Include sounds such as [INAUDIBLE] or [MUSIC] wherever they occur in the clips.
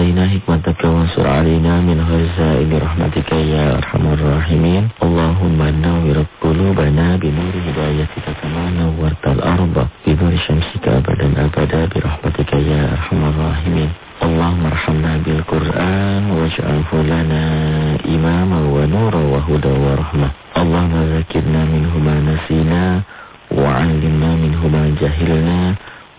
علينا حكمتك وانصر علينا من غزائل رحمتك يا أرحم الراحمين. اللهم نور قلوبنا بنور هدايتك كما نورت الأرض بنور شمسك أبدا أبدا برحمتك يا أرحم الراحمين. اللهم ارحمنا بالقرآن واجعله لنا إماما ونورا وهدى ورحمة. اللهم ذكرنا منه ما نسينا وعلمنا منه ما جهلنا.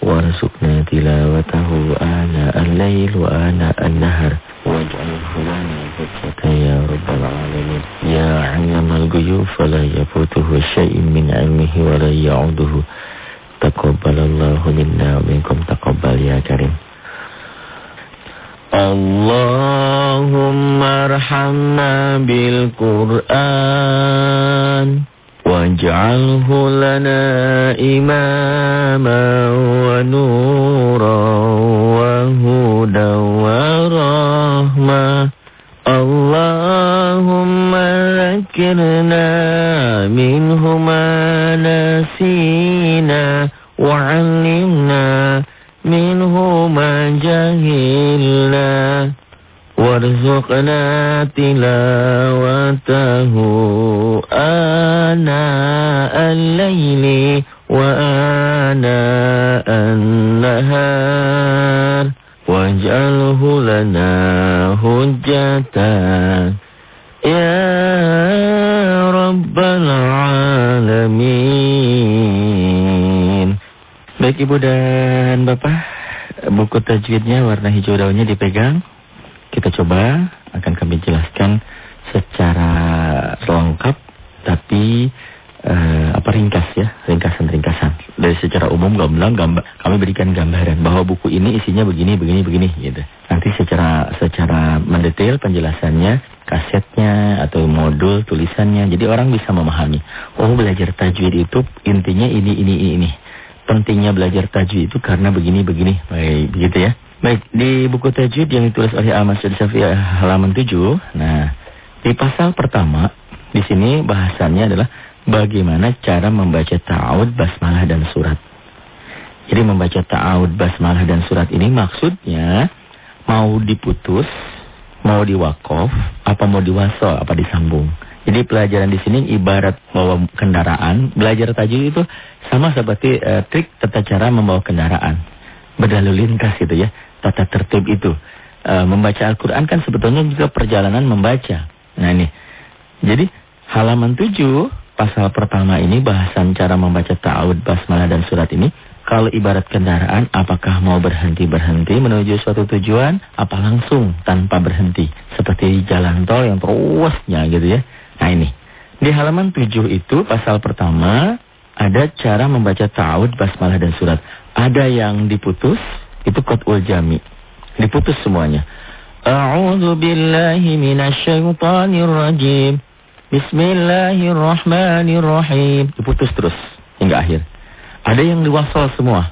وارزقنا تلاوته آناء الليل وآناء النهر واجعله لنا حجة يا رب العالمين يا علم الغيوب فلا يفوته شيء من علمه ولا يعوده تقبل الله منا ومنكم تقبل يا كريم اللهم ارحمنا بالقرآن واجعله لنا إماما ونورا وهدى ورحمة. اللهم ذكرنا منه ما نسينا وعلمنا منه ما جهلنا. وارزقنا تلاوته آناء الليل وآناء النهار واجعله لنا هجة يا رب العالمين Baik Ibu dan Bapak, buku tajwidnya warna hijau daunnya dipegang. Kita coba akan kami jelaskan secara lengkap tapi uh, apa ringkas ya, ringkasan-ringkasan. Dari secara umum gamblang gambar kami berikan gambaran bahwa buku ini isinya begini begini begini gitu. Nanti secara secara mendetail penjelasannya, kasetnya atau modul tulisannya. Jadi orang bisa memahami. Oh, belajar tajwid itu intinya ini ini ini pentingnya belajar tajwid itu karena begini-begini. Baik, begitu ya. Baik, di buku tajwid yang ditulis oleh Ahmad Syed halaman 7. Nah, di pasal pertama, di sini bahasannya adalah bagaimana cara membaca ta'awud, basmalah, dan surat. Jadi membaca ta'awud, basmalah, dan surat ini maksudnya mau diputus, mau diwakof, apa mau diwaso, apa disambung. Jadi pelajaran di sini ibarat bawa kendaraan, belajar tajwid itu sama seperti uh, trik tata cara membawa kendaraan. Berlalu lintas gitu ya, tata tertib itu. Uh, membaca Al-Quran kan sebetulnya juga perjalanan membaca. Nah ini, jadi halaman 7 pasal pertama ini bahasan cara membaca ta'awud, basmalah dan surat ini. Kalau ibarat kendaraan, apakah mau berhenti-berhenti menuju suatu tujuan, apa langsung tanpa berhenti. Seperti jalan tol yang terusnya gitu ya. Nah ini, di halaman 7 itu pasal pertama ada cara membaca ta'awud, basmalah dan surat. Ada yang diputus, itu qat'ul jami. Diputus semuanya. A'udzu billahi minasyaitonir rajim. Bismillahirrahmanirrahim. Diputus terus hingga akhir. Ada yang diwasol semua.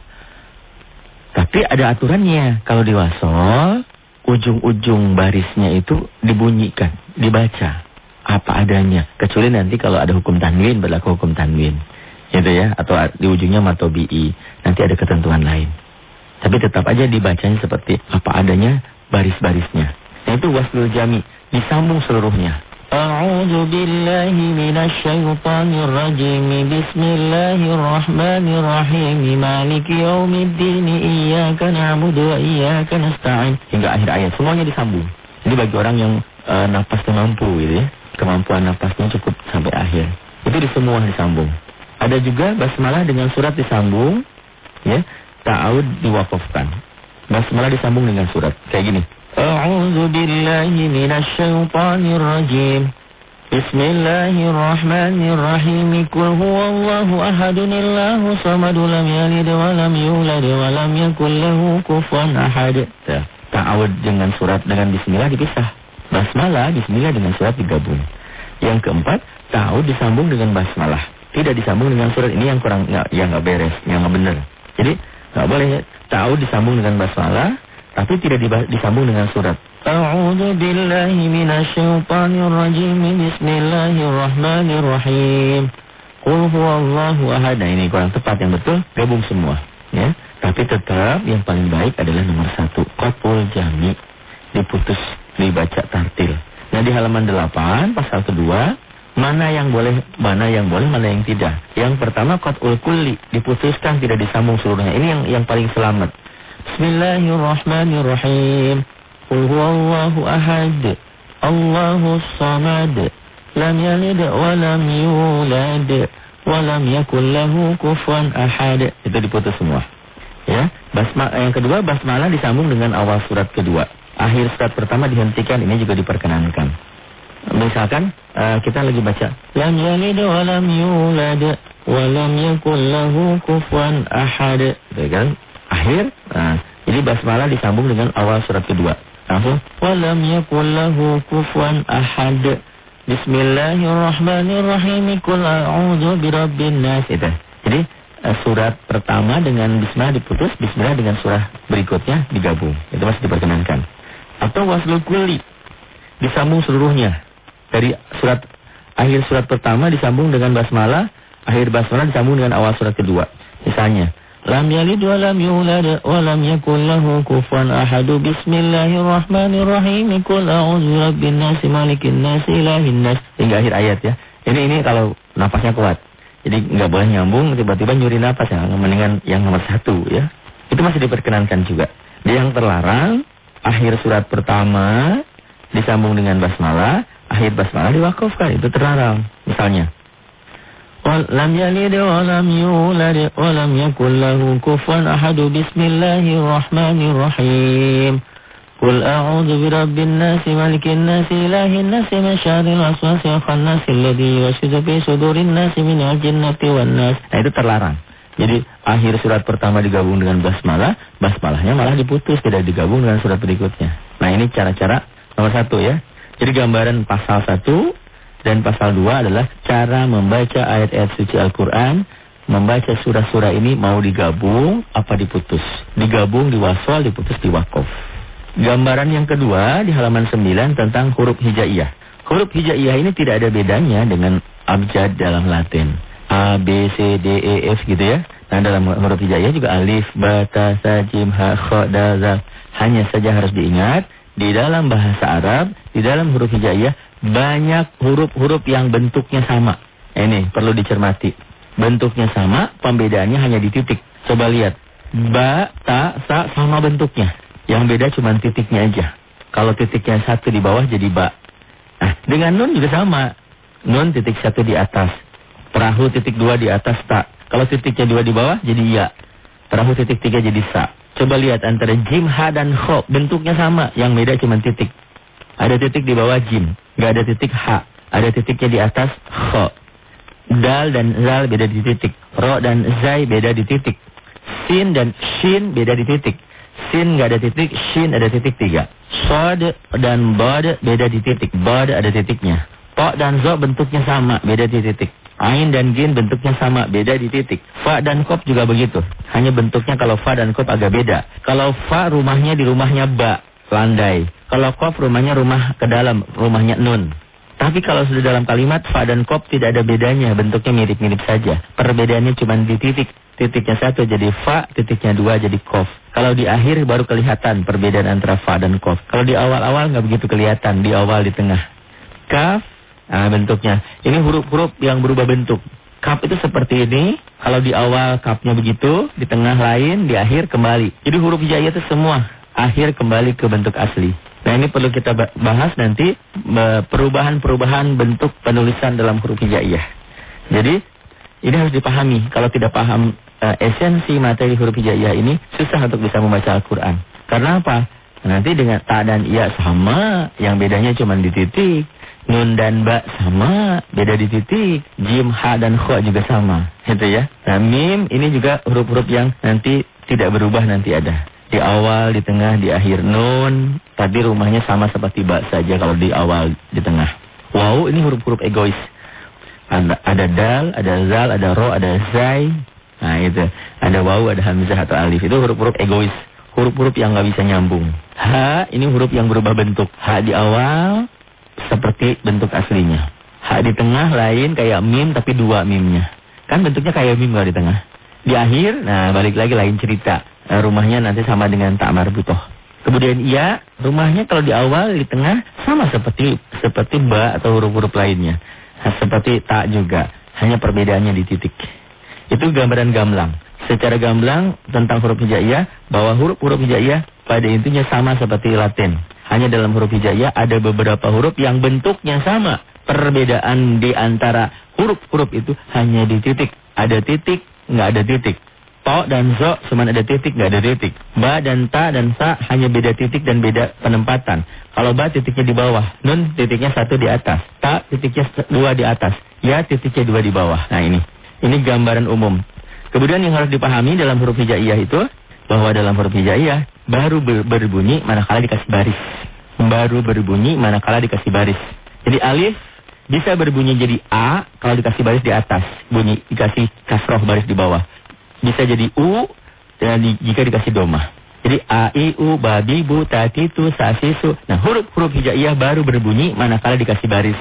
Tapi ada aturannya. Kalau diwasol, ujung-ujung barisnya itu dibunyikan, dibaca apa adanya. Kecuali nanti kalau ada hukum tanwin, berlaku hukum tanwin. Gitu ya, atau di ujungnya matobi'i. Nanti ada ketentuan lain. Tapi tetap aja dibacanya seperti apa adanya baris-barisnya. Nah itu waslul jami, disambung seluruhnya. A'udzu billahi minasyaitonir rajim. Bismillahirrahmanirrahim. Maliki yaumiddin. Iyyaka na'budu wa iyyaka nasta'in. Hingga akhir ayat semuanya disambung. Ini bagi orang yang uh, napasnya mampu gitu ya kemampuan nafasnya cukup sampai akhir. Itu di semua disambung. Ada juga basmalah dengan surat disambung, ya, ta'awud diwakafkan. Basmalah disambung dengan surat. Kayak gini. A'udzu billahi minasyaitonir rajim. Bismillahirrahmanirrahim. Qul huwallahu ahadun illahu samadu lam yalid wa lam yulad wa lam yakul lahu kufuwan ahad. Ta'awud dengan surat dengan bismillah dipisah. Basmalah bismillah dengan surat digabung. Yang keempat, tahu disambung dengan basmalah. Tidak disambung dengan surat ini yang kurang yang nggak beres, yang nggak benar. Jadi nggak boleh tahu disambung dengan basmalah, tapi tidak disambung dengan surat. A'udzu billahi minasyaitonir rajim. Bismillahirrahmanirrahim. Qul huwallahu ahad. Nah, ini kurang tepat yang betul, gabung semua, ya. Tapi tetap yang paling baik adalah nomor satu, qat'ul jami' diputus, dibaca tartil. Nah di halaman 8 pasal kedua mana yang boleh, mana yang boleh, mana yang tidak. Yang pertama qat'ul kulli diputuskan tidak disambung seluruhnya. Ini yang yang paling selamat. Bismillahirrahmanirrahim. Qul huwallahu ahad. Allahus samad. Lam yalid wa lam yulad wa lam yakul lahu kufuwan ahad. Itu diputus semua. Ya. Basma yang kedua basmalah disambung dengan awal surat kedua. Akhir surat pertama dihentikan, ini juga diperkenankan. Misalkan uh, kita lagi baca lam yalid wa lam yulad wa lam yakul lahu kufuwan ahad. Gitu kan? Akhir. Nah, jadi basmalah disambung dengan awal surat kedua. Langsung wa lam yakul lahu kufuwan ahad. Bismillahirrahmanirrahim. Qul a'udzu birabbin nas. Itu. Jadi uh, surat pertama dengan bismillah diputus, bismillah dengan surah berikutnya digabung. Itu masih diperkenankan atau waslul kulli disambung seluruhnya dari surat akhir surat pertama disambung dengan basmalah akhir basmalah disambung dengan awal surat kedua. Misalnya lam yalid wa lam yulad wa lam yakul lahu kufuwan ahad. Bismillahirrahmanirrahim. Qul a'udzu birabbin nas malikin nas ilahin nas. Hingga akhir ayat ya. Ini ini kalau napasnya kuat. Jadi nggak boleh nyambung tiba-tiba nyuri napas ya mendingan yang nomor satu ya. Itu masih diperkenankan juga. Dia yang terlarang akhir surat pertama disambung dengan basmalah, akhir basmalah diwakafkan, itu terlarang. Misalnya, lam yalid wa lam yulad wa lam yakul lahu kufuwan ahad. Bismillahirrahmanirrahim. Qul a'udzu birabbin nas malikin nas nas min syarril waswasil khannas alladzi yuwaswisu fi sudurin nas minal jinnati wan nas. Nah, itu terlarang. Jadi akhir surat pertama digabung dengan basmalah, basmalahnya malah diputus, tidak digabung dengan surat berikutnya. Nah ini cara-cara nomor satu ya. Jadi gambaran pasal satu dan pasal dua adalah cara membaca ayat-ayat suci Al-Quran, membaca surah-surah ini mau digabung apa diputus. Digabung di waswal, diputus di wakaf. Gambaran yang kedua di halaman 9 tentang huruf hijaiyah. Huruf hijaiyah ini tidak ada bedanya dengan abjad dalam Latin. A, B, C, D, E, F gitu ya. Nah dalam huruf hijaiyah juga alif, ba, ta, ha, kha, da, za. Hanya saja harus diingat, di dalam bahasa Arab, di dalam huruf hijaiyah, banyak huruf-huruf yang bentuknya sama. Ini perlu dicermati. Bentuknya sama, pembedaannya hanya di titik. Coba lihat. Ba, ta, sa sama bentuknya. Yang beda cuma titiknya aja. Kalau titiknya satu di bawah jadi ba. Nah, dengan nun juga sama. Nun titik satu di atas. Perahu titik dua di atas tak. Kalau titiknya dua di bawah jadi ya. Perahu titik tiga jadi sa. Coba lihat antara jim, ha, dan kho. Bentuknya sama. Yang beda cuma titik. Ada titik di bawah jim. Gak ada titik ha. Ada titiknya di atas kho. Dal dan zal beda di titik. Ro dan zai beda di titik. Sin dan shin beda di titik. Sin gak ada titik, shin ada titik tiga. Sod dan bod beda di titik. Bod ada titiknya. Po dan zo bentuknya sama, beda di titik. Ain dan Gin bentuknya sama, beda di titik. Fa dan Kop juga begitu. Hanya bentuknya kalau Fa dan Kop agak beda. Kalau Fa rumahnya di rumahnya Ba, landai. Kalau Kop rumahnya rumah ke dalam, rumahnya Nun. Tapi kalau sudah dalam kalimat Fa dan Kop tidak ada bedanya, bentuknya mirip-mirip saja. Perbedaannya cuma di titik. Titiknya satu jadi Fa, titiknya dua jadi Kof. Kalau di akhir baru kelihatan perbedaan antara Fa dan Kof. Kalau di awal-awal nggak begitu kelihatan, di awal, di tengah. Kaf, Nah, bentuknya. Ini huruf-huruf yang berubah bentuk. Kap itu seperti ini. Kalau di awal kapnya begitu, di tengah lain, di akhir kembali. Jadi huruf hijaiyah itu semua akhir kembali ke bentuk asli. Nah ini perlu kita bahas nanti perubahan-perubahan bentuk penulisan dalam huruf hijaiyah. Jadi ini harus dipahami. Kalau tidak paham uh, esensi materi huruf hijaiyah ini susah untuk bisa membaca Al-Quran. Karena apa? Nanti dengan ta dan iya sama, yang bedanya cuma di titik. Nun dan ba sama, beda di titik. Jim, ha dan kho juga sama. Itu ya. Nah, mim ini juga huruf-huruf yang nanti tidak berubah nanti ada. Di awal, di tengah, di akhir nun. Tapi rumahnya sama seperti ba saja kalau di awal, di tengah. Wow, ini huruf-huruf egois. Ada, ada dal, ada zal, ada ro, ada zai. Nah itu. Ada waw, ada hamzah atau alif. Itu huruf-huruf egois. Huruf-huruf yang nggak bisa nyambung. Ha, ini huruf yang berubah bentuk. Ha di awal, seperti bentuk aslinya. H di tengah lain kayak mim tapi dua mimnya. Kan bentuknya kayak mim kalau di tengah. Di akhir, nah balik lagi lain cerita. Eh, rumahnya nanti sama dengan tak. Itu Kemudian ya, rumahnya kalau di awal, di tengah, sama seperti seperti ba atau huruf-huruf lainnya. Nah, seperti tak juga, hanya perbedaannya di titik. Itu gambaran gamblang. Secara gamblang tentang huruf hijaiyah, bahwa huruf-huruf hijaiyah pada intinya sama seperti Latin. Hanya dalam huruf hijaiyah ada beberapa huruf yang bentuknya sama. Perbedaan di antara huruf-huruf itu hanya di titik. Ada titik, nggak ada titik. To dan zo cuma ada titik, nggak ada titik. Ba dan ta dan sa hanya beda titik dan beda penempatan. Kalau ba titiknya di bawah, nun titiknya satu di atas, ta titiknya dua di atas, ya titiknya dua di bawah. Nah ini, ini gambaran umum. Kemudian yang harus dipahami dalam huruf hijaiyah itu, bahwa dalam huruf hijaiyah baru ber berbunyi manakala dikasih baris. Baru berbunyi manakala dikasih baris. Jadi alif bisa berbunyi jadi A kalau dikasih baris di atas, bunyi dikasih kasroh baris di bawah bisa jadi U dan di, jika dikasih domah. Jadi A, I, U, babi, bu, tati, tu, sasi, su. Nah huruf-huruf hijaiyah baru berbunyi manakala dikasih baris.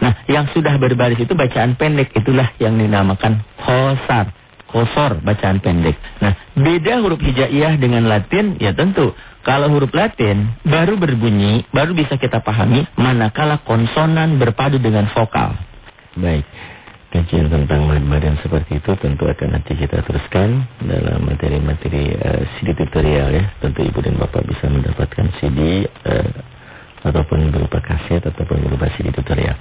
Nah yang sudah berbaris itu bacaan pendek. Itulah yang dinamakan khosar. Kosor bacaan pendek. Nah beda huruf hijaiyah dengan Latin ya tentu. Kalau huruf Latin baru berbunyi, baru bisa kita pahami manakala konsonan berpadu dengan vokal. Baik kajian tentang badan seperti itu tentu akan nanti kita teruskan dalam materi-materi uh, CD tutorial ya. Tentu Ibu dan Bapak bisa mendapatkan CD uh, eh, ataupun berupa kaset ataupun berupa CD tutorial.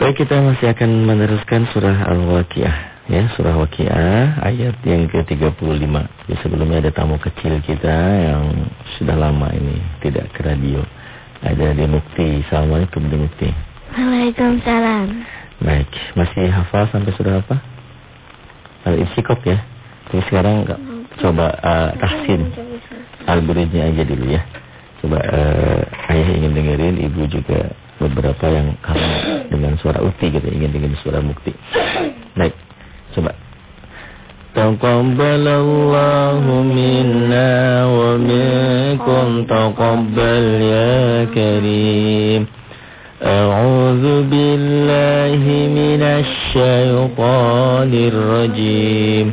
Baik, kita masih akan meneruskan surah Al-Waqiah ya, surah Waqiah ayat yang ke-35. Ya, sebelumnya ada tamu kecil kita yang sudah lama ini tidak ke radio. Ada di Mukti. Assalamualaikum di Mukti. Waalaikumsalam. Baik, masih hafal sampai sudah apa? Al-Isikop ya. Jadi sekarang coba uh, tahsin. Al-Buridnya aja dulu ya. Coba uh, ayah ingin dengerin, ibu juga beberapa yang kamu dengan suara uti gitu, ingin dengerin suara mukti. Baik, coba. Taqabbalallahu minna wa minkum taqabbal ya karim. أعوذ بالله من الشيطان الرجيم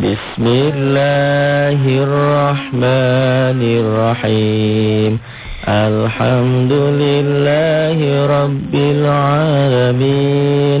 بسم الله الرحمن الرحيم الحمد لله رب العالمين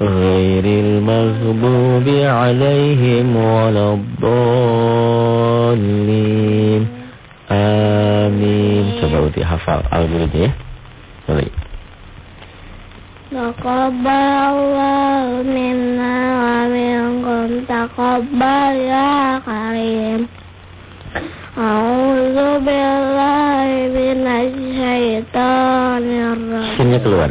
غير المغضوب عليهم ولا الضالين آمين coba uti hafal al-Ghurdi ya Baik Taqabbalallahu minna wa minkum taqabbal ya karim A'udzu billahi minasyaitonir rajim Sinnya keluar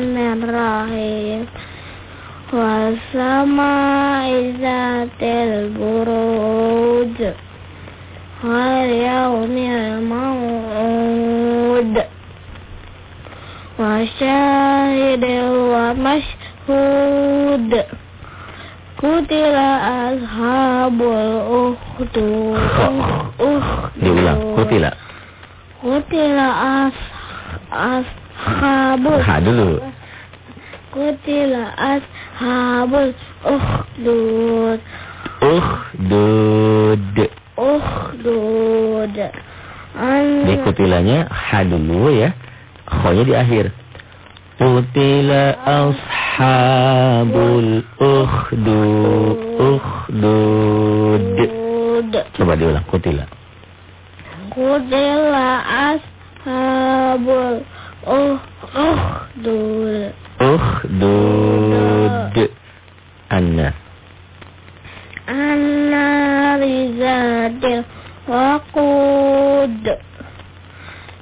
Bismillahirrahmanirrahim. Wasama zatil buruj Wal yaumil mawud Wa wa mashhud. Kutila ashabul uhdu [LAUGHS] Diulang, kutila. Kutila as Ashabul. Ha dulu. Kutila ashabul ukhdud. Ukhdud. Ukhdud. Di kutilanya ha dulu ya. Khonya di akhir. Qutila ashabul ukhdud. Ukhdud. Coba diulang Qutila Qutila ashabul ukhdud Ukhdud. Anna. Anna rizatil waqud.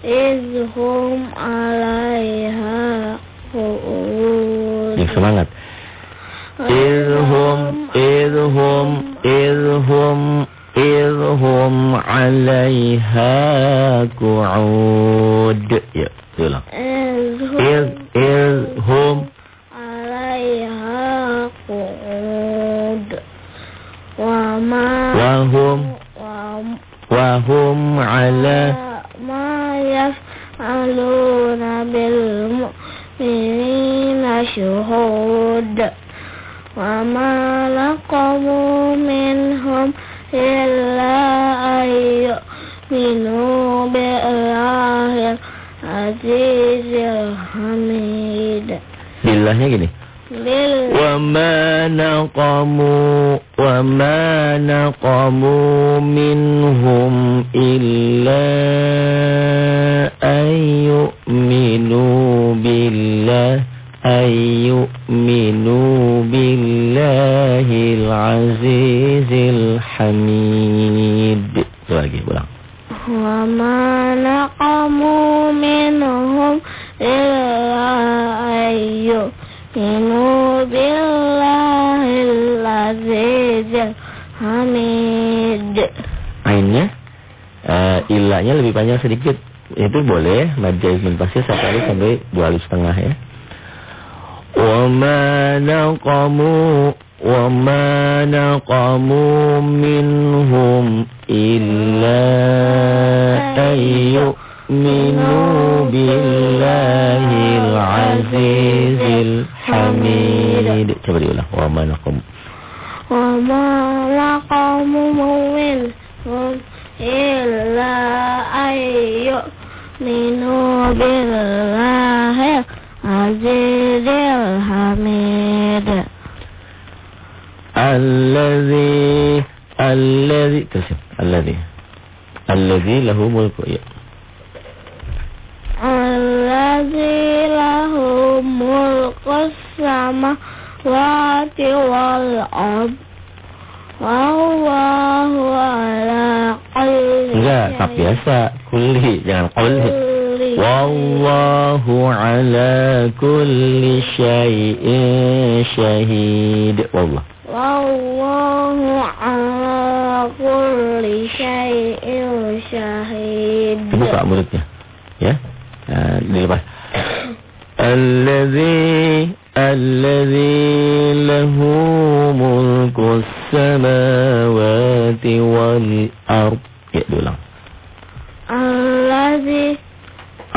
Izhum alaiha qu'ud. Ya, semangat. Izhum, naqamu minhum illa an yu'minu billahil azizil hamid coba diulang wa ma naqamu وما نقموا منهم إلا أن يؤمنوا بالله العزيز الحميد الذي Alladhi terusnya. Alladhi. Alladhi lahu mulku. Ya. Alladhi lahu mulku sama wati wal ab. Wallahu ala kulli. Enggak, tak biasa. Kulli, jangan kulli. والله على كل شيء شهيد. والله. والله على كل شيء شهيد. بقى مرتك يا اللي الذي الذي له ملك السماوات والارض يا الذي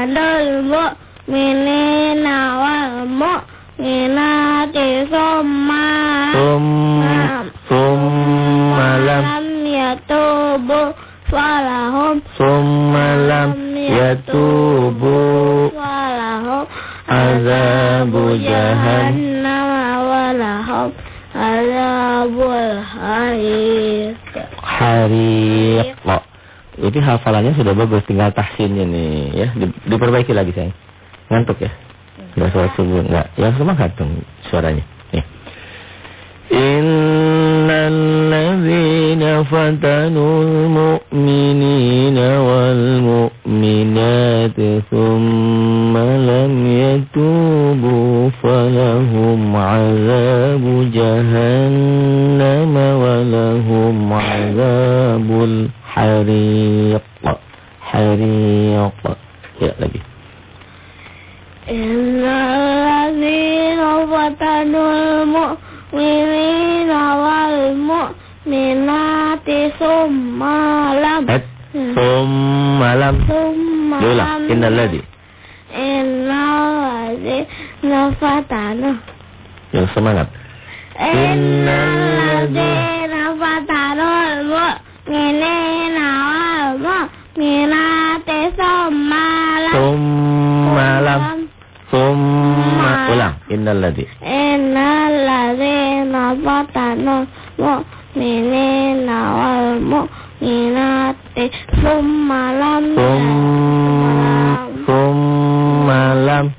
adol mu'minina wal mu'minati summa summa summa lam yatubu falahum summa lam yatubu ya falahum azabu jahannam. walahum. Azabul harir harir itu hafalannya sudah bagus tinggal tahsinnya nih ya. Di- diperbaiki lagi sayang. Ngantuk ya? Nggak suara subuh nggak. Ya semangat dong suaranya. Nih. Innal ladzina fatanul mu'minina wal mu'minati thumma lam yatubu falahum azabu jahannam walahum azabul Hariq. Hariq. Ya lagi. Innalladzina fatanul mu'minina wal mu'minati summa lam. Eh, summa lam. Summa lam. Diulang. Innalladzi. Innalladzina fatanul. Yang semangat. Innalladzina fatanul mu'minina wal mu'minati summalam Summalam. Summa. Ulang. Innalladzi. Innalladzina fatanul mu'minina wal mu'minati summalam Sum. Summalam.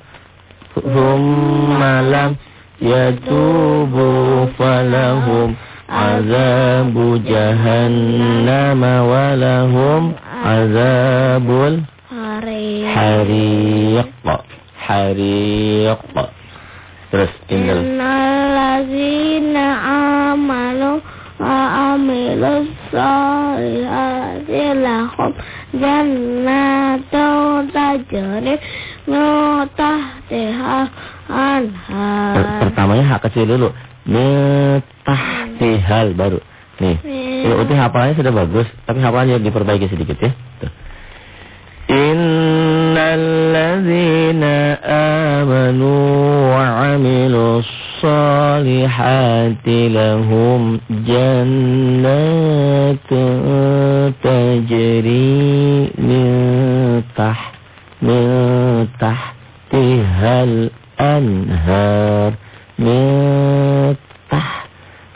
Summalam. Yatubu falahum azabu jahannama walahum azabul hari hariq. Hariq. Terus innal Innalladzina amanu wa amilus solihati lahum jannatu tajri min tahtiha anhar. Per- Pertamanya hak kecil dulu. Metahtihal baru. Nih. Ya, Uti hafalannya sudah bagus, tapi hafalannya diperbaiki sedikit ya. Tuh. Innalladzina amanu wa amilus salihati lahum jannatun tajri min tah min tahtihal anhar min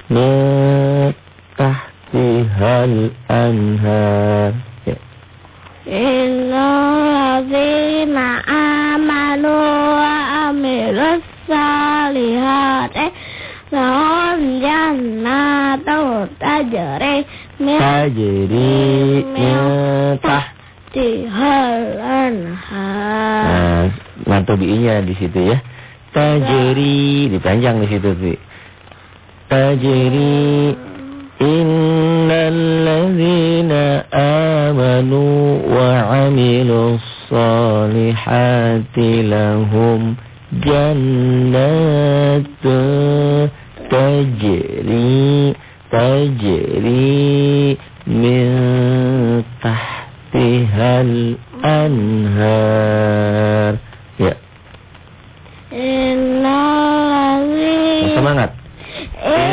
min tahtihal anhar ya. Innalladzina amanu wa amilus salihati lahum jannatu tajri min tajri min tah tahtihal anhar. Nah, di situ ya. Tajri dipanjang di situ tuh. Innal ladzina amanu wa 'amilus salihati lahum jannatun tajri tajri min tahtihal anhar. Ya, semangat.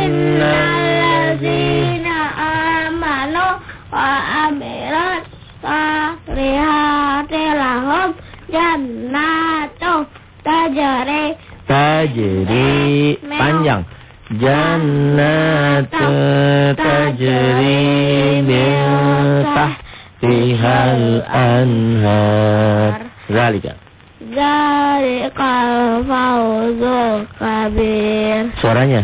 Innalladzina amanu wa amilus salihati lahum jannatu tajri Tajri panjang. Jannatu tajri min tahtihal anhar. Zalika. Zalikal fawzul kabir Suaranya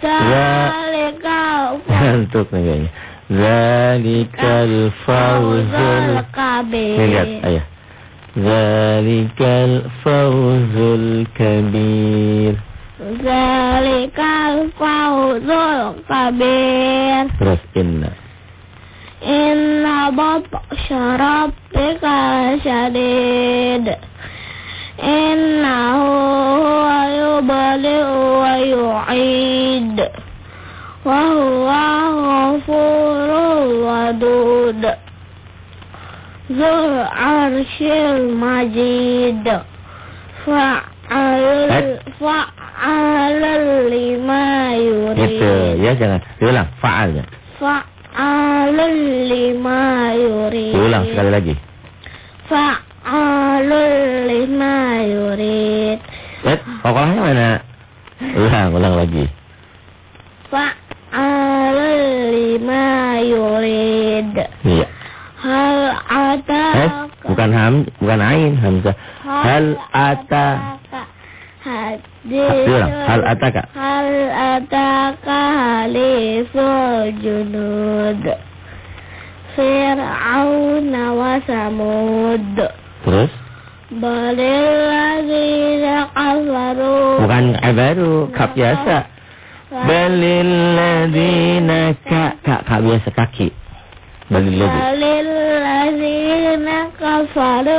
Zalikal [LAUGHS] ngantuk nih kayaknya. Zalikal fawzul kabir lihat, ayah. Zalikal fawzul kabir. Zalikal fawzul kabir Terus inna. Inna batsha rabbika syadid Wa yu'id Wa huwa ghafurul wadud Zul arshil majid Fa'alul Eh. Fa'alul lima yurid Itu ya jangan diulang. Fa'alul lima yurid Diulang sekali lagi. Fa'alul lima yurid Eh, pokoknya mana? Ulang, ulang lagi. Fa'alul lima yurid Iya. Hal ada Eh, bukan ham, bukan ain, hamzah. Hal ata. Hadir Diulang. Hal ataka. Hal ataka haliful junud Fir'auna wa samud Terus? Ladzina kafaru Bukan baru, kap biasa. Balil ladina ka, ka, ka biasa kaki. Balil ladi. Balil ladzina kafaru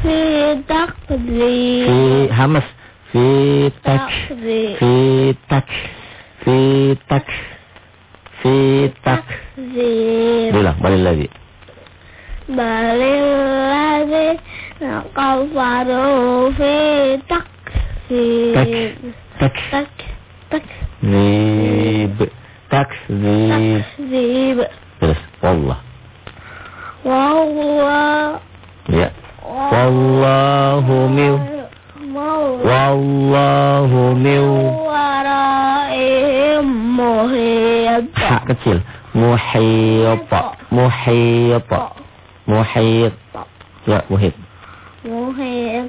fi takdzib Fi hamas. Fi tak. Fi tak. Fi tak. Fi tak. Takdzib Diulang, balil ladi. Balil ladzina kafaru fi takdzib Tak. Tak. Tak Takzib. Takzib. Takzib. Terus wallah. Wallah. Ya. Wallahu min Wallahu min waraihim muhit. Ha kecil. Muhit. Muhit. Muhit. Ya, muhit. Muhit.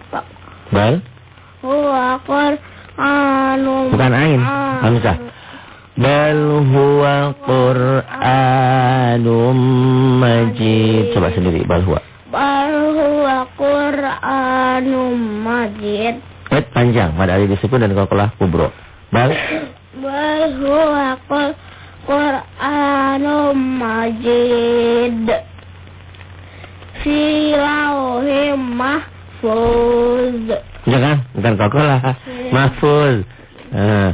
Bal? Huwa Qur'anum. Bukan ain. Hamzah. Bal huwa Qur'anum majid. Coba sendiri bal huwa. Bal huwa Qur'anum majid. Eh, panjang. Mad alif disukun dan qalqalah kubro. Bal Bal huwa Qur- Qur'anum majid. Fi lauhim mahfuz. Jangan, bukan qalqalah. Mahfuz. Eh,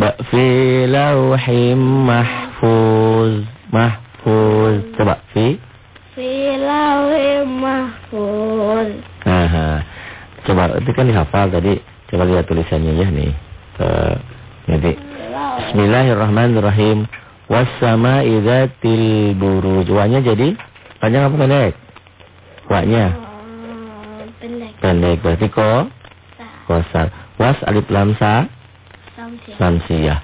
ba fi lauhim mahfuz. Mahfuz. Coba fi. Fi lauhim mahfuz. Aha. Coba itu kan dihafal tadi. Coba lihat tulisannya ya nih. Eh, nanti. Bismillahirrahmanirrahim. Wassama idzatil buruj. Wanya jadi panjang apa pendek? Wanya Oh, pendek. pendek berarti ko kosar. Was alif lam sa samsiyah.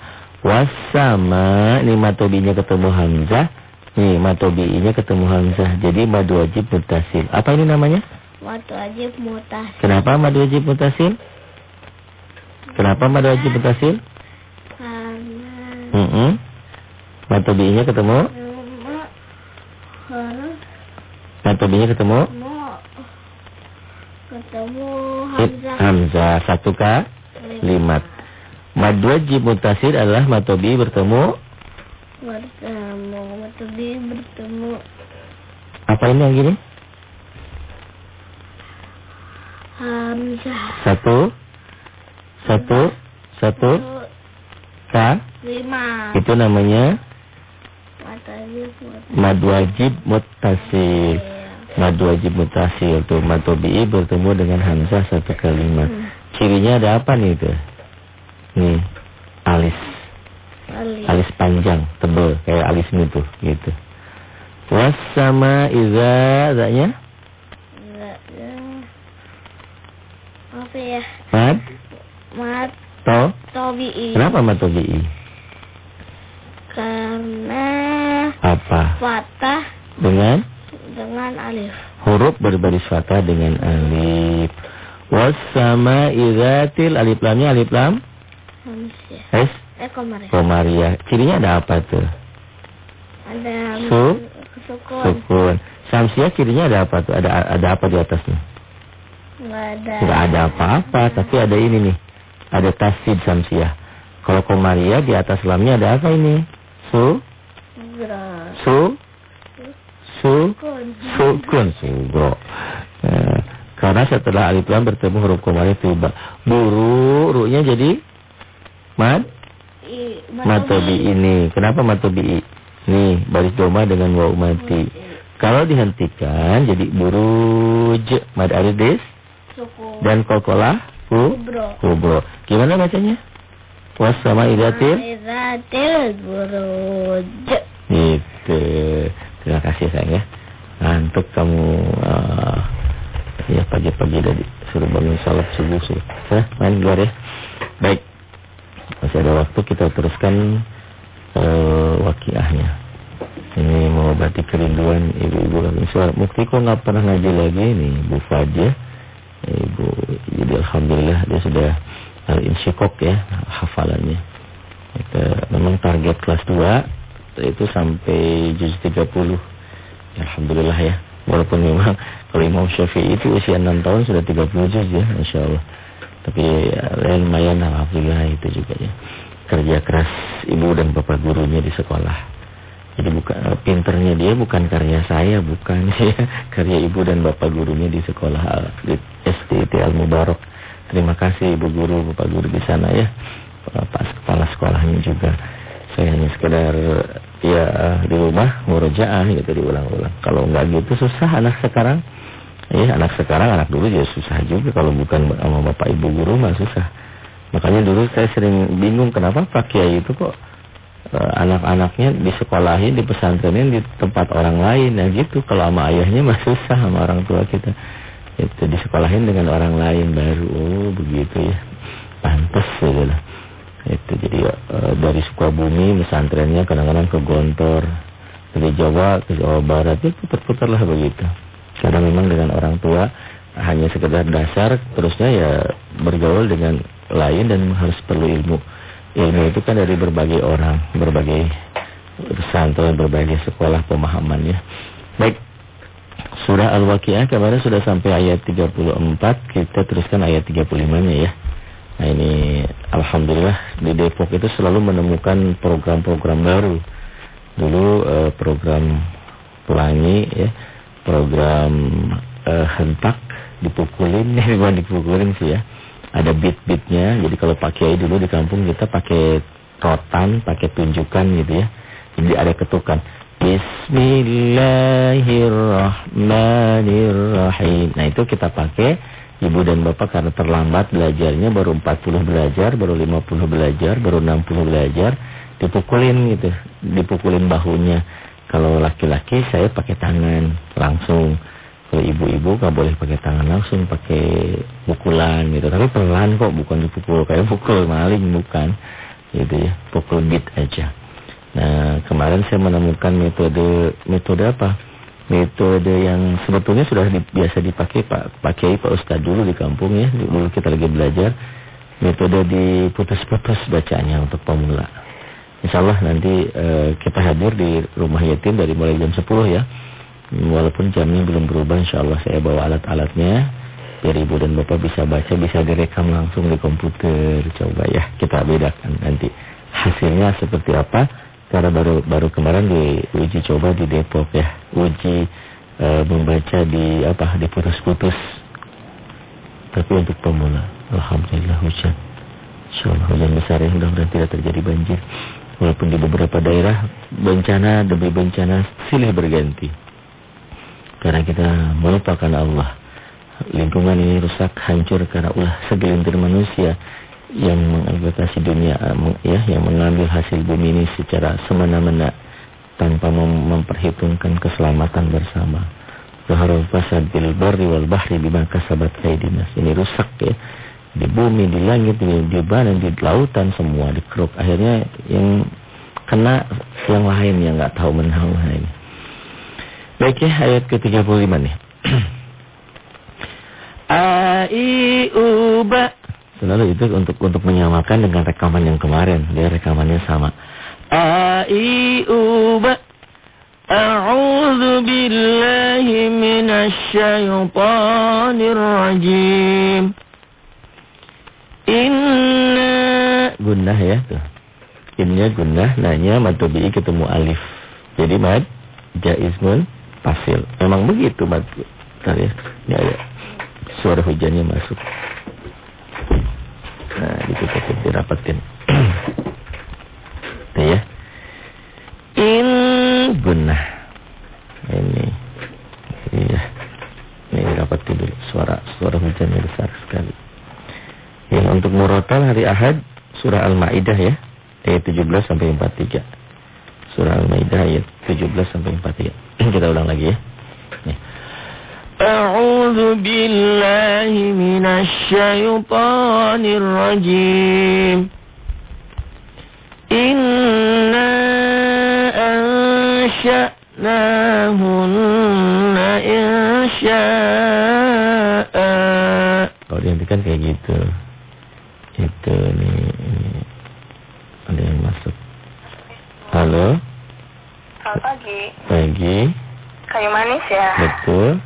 Wassama ini matobinya ketemu hamzah. Nih matobinya ketemu hamzah. Jadi madu wajib mutasil. Apa ini namanya? Waktu wajib mutas. Kenapa madu wajib mutasil? Kenapa madu wajib mutasil? Karena Mm -mm. Matobinya ketemu? Cuma harus Matobinya ketemu? ketemu Hamzah. Hamzah satu ka limat. Mad wajib mutasil adalah matobi bertemu bertemu Matubi bertemu apa ini yang gini? Hamzah. Satu, satu, satu ka lima itu namanya mad wajib mutasil. Mad wajib mutasil tuh matobi bertemu dengan hamzah satu kalimat. Hmm. Cirinya ada apa nih tuh? Nih, alis. Alif. Alis panjang, tebel kayak alis itu gitu. Was sama iza zaknya Enggak, ya. Apa ya? mad Mat to. Tobi'i. Kenapa mad tobi'i? Huruf berbaris fathah dengan alif. Was sama izatil alif lamnya alif lam es Eh, kemarin. komaria. Cirinya ada apa tuh? Ada Su? sukun. Sukun. Samsiah cirinya ada apa tuh? Ada ada apa di atasnya? Enggak ada. Tidak ada apa-apa, tapi ada ini nih. Ada tasid samsiah. Kalau komaria di atas lamnya ada apa ini? Su, Gerak. su, su, Sukun. sugro. Eh, karena setelah alif lam bertemu huruf komaria tiba. Buru, ru-nya jadi mad, I, matobi ini. Kenapa matobi? Nih, baris doma dengan waw mati. Kalau dihentikan jadi buruj, mad alif Sukun. dan kolkolah, ku, Kubro. Gimana bacanya? Was sama idatil? Idatil buruj. Gitu. Terima kasih sayang ya. Ngantuk kamu uh, ya pagi-pagi tadi suruh bangun salat subuh sih. Nah, main luar ya. Baik. Masih ada waktu kita teruskan uh, wakiahnya. Ini mengobati kerinduan ibu-ibu kami. Soal Mukti kok nggak pernah ngaji lagi nih Bu Fadia. Ibu, jadi alhamdulillah dia sudah al insyikok ya hafalannya. Itu memang target kelas 2 itu sampai juz 30. Ya, alhamdulillah ya. Walaupun memang kalau Imam Syafi'i itu usia 6 tahun sudah 30 juz ya, Insya Allah. Tapi ya, lumayan alhamdulillah itu juga ya. Kerja keras ibu dan bapak gurunya di sekolah. Jadi bukan pinternya dia bukan karya saya, bukan [LAUGHS] ya. Karya ibu dan bapak gurunya di sekolah di STT Al Mubarak. Terima kasih ibu guru, bapak guru di sana ya. Pak kepala sekolahnya juga. Saya hanya sekedar ya di rumah murojaah gitu diulang-ulang. Kalau enggak gitu susah anak sekarang. Ya, anak sekarang anak dulu juga susah juga kalau bukan sama bapak ibu guru mah susah. Makanya dulu saya sering bingung kenapa Pak Kiai itu kok uh, anak-anaknya di sekolahin, di tempat orang lain. Nah gitu, kalau sama ayahnya mah susah sama orang tua kita. Itu di sekolahin dengan orang lain baru. Oh begitu ya. Pantas gitu. Itu jadi uh, dari Sukabumi pesantrennya kadang-kadang ke Gontor. Dari Jawa ke Jawa Barat ya putar-putar lah begitu. Karena memang dengan orang tua hanya sekedar dasar terusnya ya bergaul dengan lain dan harus perlu ilmu. Ilmu itu kan dari berbagai orang, berbagai pesantren, berbagai sekolah pemahaman ya. Baik. Surah Al-Waqiah kemarin sudah sampai ayat 34, kita teruskan ayat 35-nya ya. Nah ini Alhamdulillah di Depok itu selalu menemukan program-program baru. Dulu eh, program Pelangi ya, program eh, Hentak dipukulin, [LAUGHS] bukan dipukulin sih ya ada beat-beatnya. Jadi kalau pakai dulu di kampung kita pakai rotan, pakai tunjukan gitu ya. Jadi ada ketukan. Bismillahirrahmanirrahim. Nah itu kita pakai ibu dan bapak karena terlambat belajarnya baru 40 belajar, baru 50 belajar, baru 60 belajar, dipukulin gitu, dipukulin bahunya. Kalau laki-laki saya pakai tangan langsung. Kalau ibu-ibu nggak boleh pakai tangan langsung, pakai pukulan gitu. Tapi pelan kok, bukan dipukul kayak pukul maling, bukan. Gitu ya, pukul beat aja. Nah, kemarin saya menemukan metode metode apa? Metode yang sebetulnya sudah di, biasa dipakai Pak Pak Kiai Pak Ustadz dulu di kampung ya. Dulu kita lagi belajar metode diputus-putus bacanya untuk pemula. Insya Allah nanti uh, kita hadir di rumah yatim dari mulai jam 10 ya. Walaupun jamnya belum berubah insya Allah saya bawa alat-alatnya Biar ibu dan bapak bisa baca Bisa direkam langsung di komputer Coba ya kita bedakan nanti Hasilnya seperti apa Karena baru baru kemarin diuji coba di Depok ya. Uji e, membaca di apa diputus-putus. Tapi untuk pemula Alhamdulillah hujan. Insya Allah hujan besar ya. Mudah-mudahan tidak terjadi banjir. Walaupun di beberapa daerah bencana demi bencana silih berganti. Karena kita melupakan Allah. Lingkungan ini rusak, hancur karena ulah segelintir manusia yang mengeksploitasi dunia ya, yang mengambil hasil bumi ini secara semena-mena tanpa mem memperhitungkan keselamatan bersama. Zaharul fasad bil barri wal bahri bima kasabat aydinas. Ini rusak ya. Di bumi, di langit, di, di mana, di lautan semua dikeruk. Akhirnya yang kena yang lain yang nggak tahu menang ini. Baik ya ayat ke-35 nih. [CLEARS THROAT] Ai uba. Selalu itu untuk untuk menyamakan dengan rekaman yang kemarin. Dia rekamannya sama. Ai uba. A'udzu billahi minasy syaithanir rajim. Inna gunnah ya tuh. Innya gunnah, nanya matubi ketemu alif. Jadi mad jaizmun pasil. Memang begitu, Mat. Bentar ya. Ya, ya. Suara hujannya masuk. Nah, ditutup dirapatin. Nah, [CLEARS THROAT] ya. In gunnah. Ini. Iya. Ini dirapatin dulu. Suara suara hujannya besar sekali. Ya, untuk murotal hari Ahad surah Al-Maidah ya. Ayat 17 sampai 43. Surah Al-Maidah ayat 17 sampai 43. [CLEARS THROAT] Kita ulang lagi ya. A'udzu billahi minasy syaithanir rajim. Inna ansha'nahunna insya'a. Kalau dihentikan kayak gitu. Itu nih, ini. Ada yang masuk. Halo? Selamat pagi. Pagi. Kayu manis ya? Betul.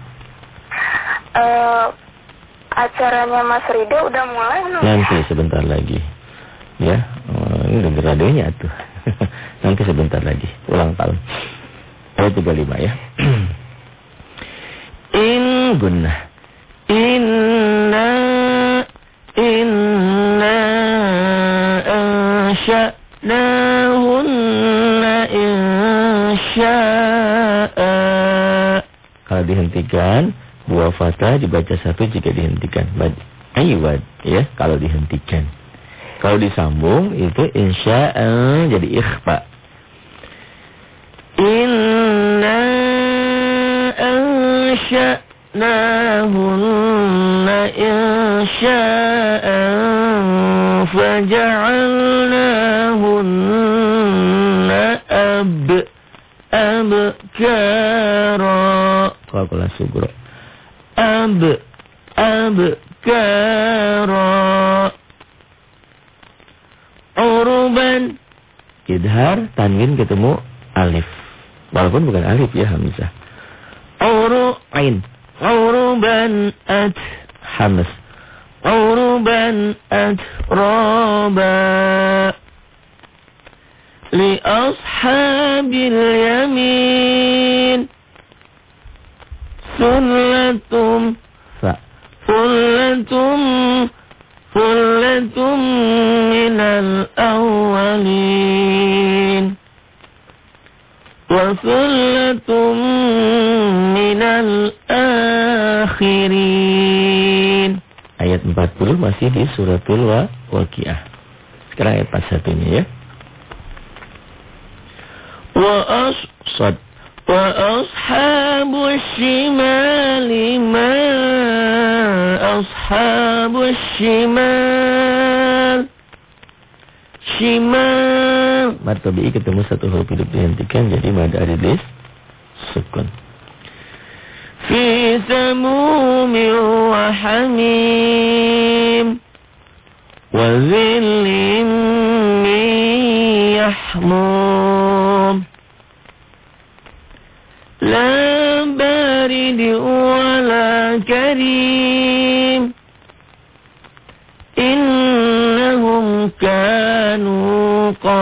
Uh, acaranya Mas Rido udah mulai belum? Nanti sebentar lagi. Ya, oh, ini radionya tuh. [LAUGHS] Nanti sebentar lagi, ulang tahun. Ayat 35 ya. [CLEARS THROAT] In gunnah. Inna inna ansha'nahunna insya'a. Kalau dihentikan, dua fatah dibaca satu jika dihentikan. Aywad ya, kalau dihentikan. Kalau disambung itu insya'a jadi ikhfa. Inna ansha'nahunna insha'an faja'alnahunna ab abkara. Kalau sugro. Ab abkara. Uruban. Idhar, tanwin ketemu alif. Walaupun bukan alif ya Hamzah. Uru ain. Uruban at Hamas. uruban at raba. Li ashabil yamin. Sullatum. Fa. Sullatum. Sullatum minal awwalin. وثلة من الآخرين Ayat 40 masih di suratul wa waqiah. Sekarang ayat 41-nya ya. وأصصد وأصحاب الشمال ما أصحاب الشمال شمال Mad tabi'i ketemu satu huruf hidup dihentikan jadi mad adidis sukun. في سموم وحميم وذل من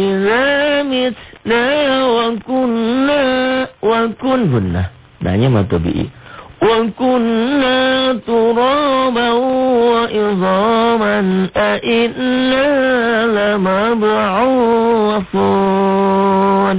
أئذا متنا وكنا وكن Gunnah. Nanya mad tabi'i. وكنا ترابا وعظاما أئنا لمبعوثون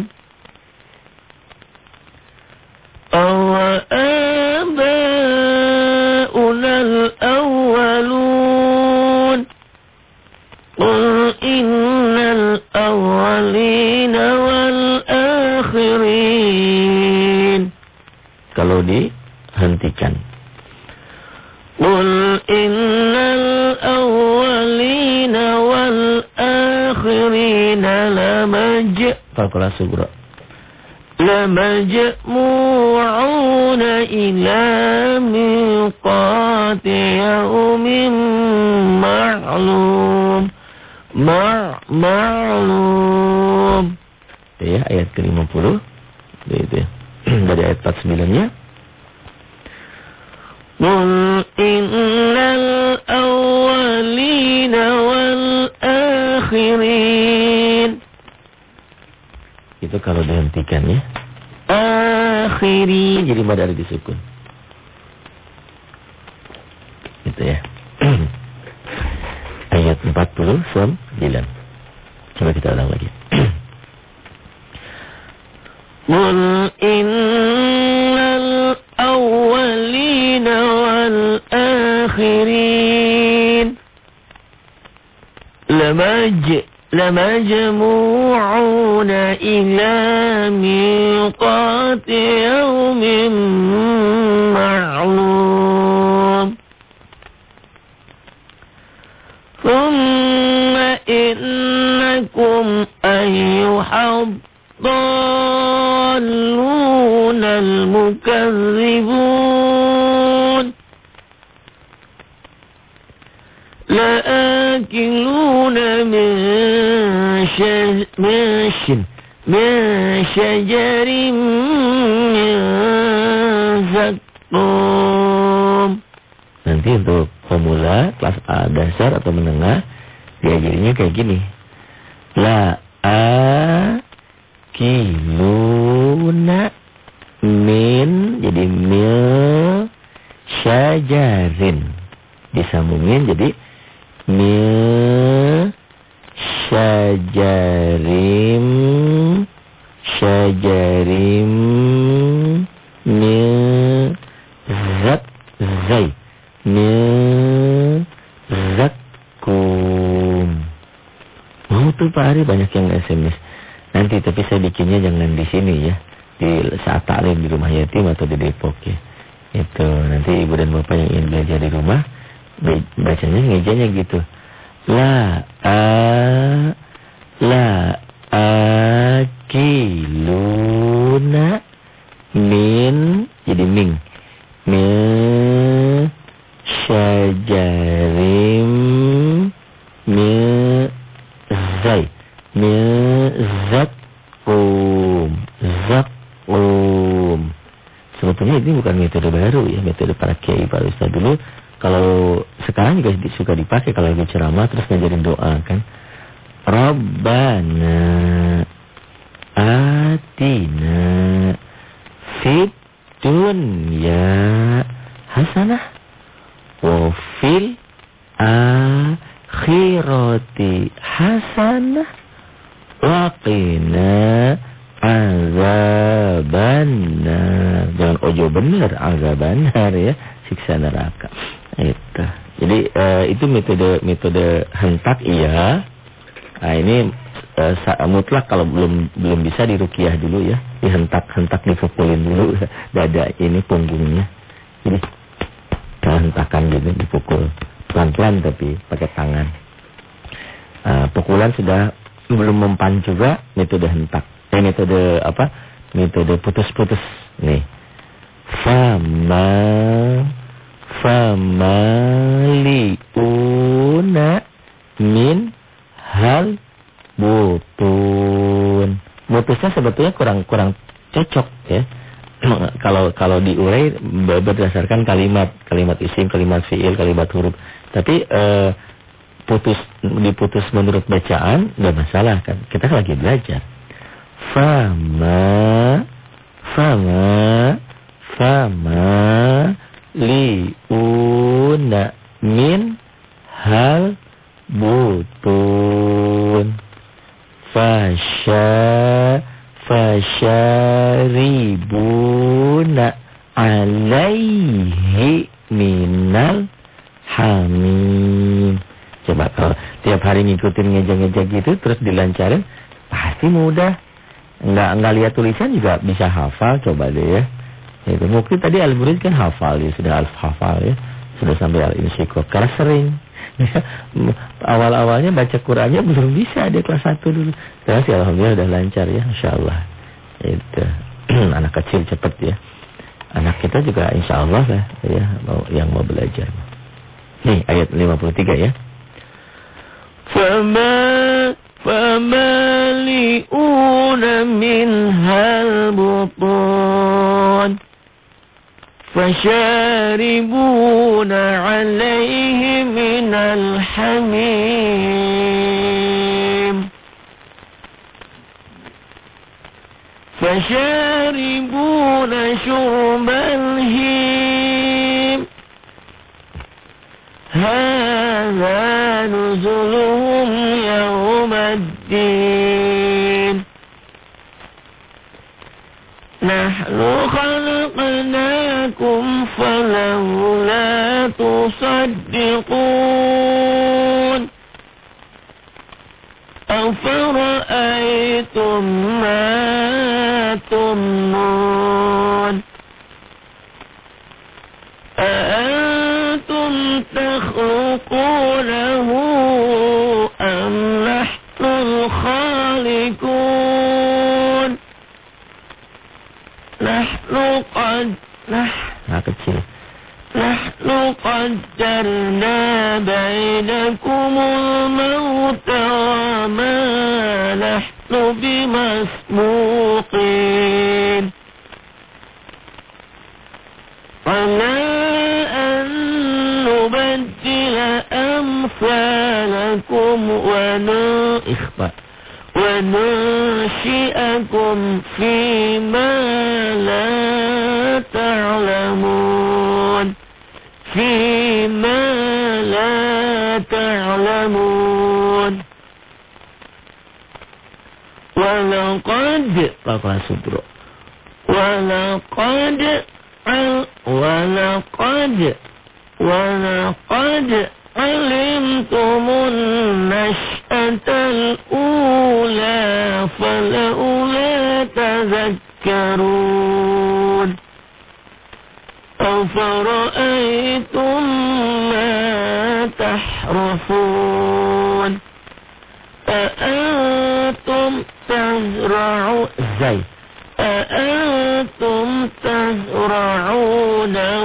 والآخرين لمج Kalau sugro. لمجموعون إلى ميقات يوم معلوم مع معلوم Itu ya ayat ke-50. Itu ya. Dari ayat 49-nya. قل إن الأولين akhirin. Itu kalau dihentikan ya. Akhiri jadi mad ada disukun. Itu ya. [CLEARS THROAT] Ayat 49. Coba kita ulang lagi. [CLEARS THROAT] Qul innal awwalina wal akhirin لمج لمجموعون إلى ميقات يوم معلوم. ثم إنكم أيها الضالون المكذبون. لآكلون من ش- من ش- من شجر من زقوم Nanti untuk pemula kelas A dasar atau menengah diajarinya kayak gini. La akiluna min jadi mil syajarin. Disambungin jadi mil syajarim syajarim mil zat zai mil zakum. Oh tuh Pak Ari banyak yang SMS. Nanti tapi saya bikinnya jangan di sini ya. Di saat taklim di rumah yatim atau di Depok ya. Itu nanti ibu dan bapak yang ingin belajar di rumah bacanya ngejanya gitu. La a la akiluna min jadi ming. Min syajarim min zai. Min zakum zakum sebetulnya ini bukan metode baru ya metode para kiai para ustaz dulu kalau sekarang juga suka dipakai kalau lagi ceramah terus ngajarin doa kan? Rabbana atina fit dunya hasanah wa fil akhirati hasanah wa qina azabannar. Jangan ojo bener azabannar ya siksa neraka jadi uh, itu metode metode hentak iya. Nah ini uh, mutlak kalau belum belum bisa dirukiah dulu ya. Dihentak-hentak dipukulin dulu dada ini punggungnya. Jadi hentakan gitu dipukul pelan-pelan tapi pakai tangan. Uh, pukulan sudah belum mempan juga metode hentak. Eh metode apa? Metode putus-putus nih. Fama famaliuna min hal butun. Mutusnya sebetulnya kurang kurang cocok ya. [CLEARS THROAT] kalau kalau diurai berdasarkan kalimat, kalimat isim, kalimat fiil, kalimat huruf. Tapi eh, putus diputus menurut bacaan enggak masalah kan. Kita kan lagi belajar. Fama fama fama liuna min hal butun. Fasya fasyaribuna alaihi minal hamim. Coba kalau tiap hari ngikutin ngejek-ngejek gitu terus dilancarin pasti mudah. Nggak nggak lihat tulisan juga bisa hafal coba deh ya itu mungkin tadi al-murid kan hafal ya sudah hafal ya sudah sampai al-insyikot karena sering [LAUGHS] Awal-awalnya baca Qurannya belum bisa dia kelas 1 dulu. Terus ya alhamdulillah udah lancar ya, insyaallah. Itu [CLEARS THROAT] anak kecil cepat ya. Anak kita juga insyaallah lah ya mau yang mau belajar. Nih ayat 53 ya. Fama famaliuna minhal butun فشاربون عليه من الحميم. فشاربون شرب الهيم. هذا نزلهم يوم الدين. نحن خلقناكم فلولا تصدقون أفرأيتم ما تمنون أأنتم تخلقونه أم نحن الخالقون نحن قد kecil نحن قدرنا بينكم الموت وما نحن بمسبوقين. على أن نبدل أمثالكم ونخفى أنتم فيما لا تعلمون فيما لا تعلمون ولقد Papa Subro ولقد ولقد ولقد علمتم النشأة الأولى فلولا تذكرون أفرأيتم ما تحرثون أأنتم تزرعون زي أأنتم تزرعونه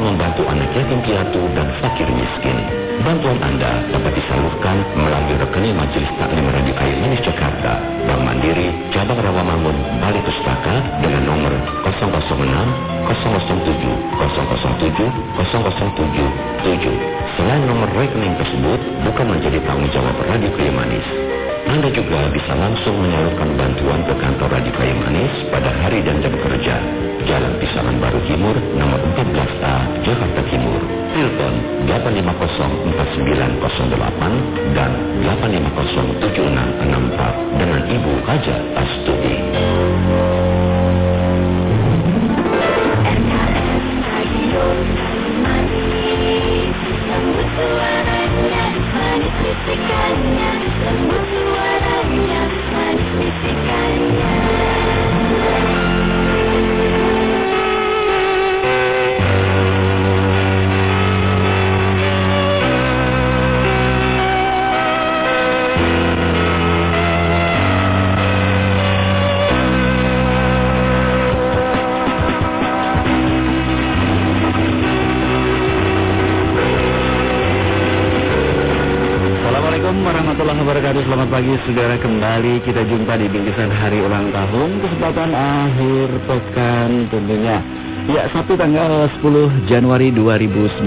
membantu anak yatim piatu dan fakir miskin. Bantuan Anda dapat disalurkan melalui rekening Majelis Taklim Radio Kayu Manis Jakarta, Bank Mandiri, Cabang Rawamangun, Bali Pustaka dengan nomor 006 007 007 007 Selain nomor rekening tersebut bukan menjadi tanggung jawab Radio Kayu Manis. Anda juga bisa langsung menyalurkan bantuan ke kantor Radio Kayu Manis pada hari dan jam kerja. Jalan Pisangan Baru Timur, nomor 14A, Jakarta Timur. Telepon 8504908 dan 8507664 dengan Ibu Haja Astuti. Pagi saudara. Kembali Kita jumpa di bingkisan hari ulang tahun Kesempatan akhir pekan tentunya. Ya Sabtu tanggal 10 Januari 2019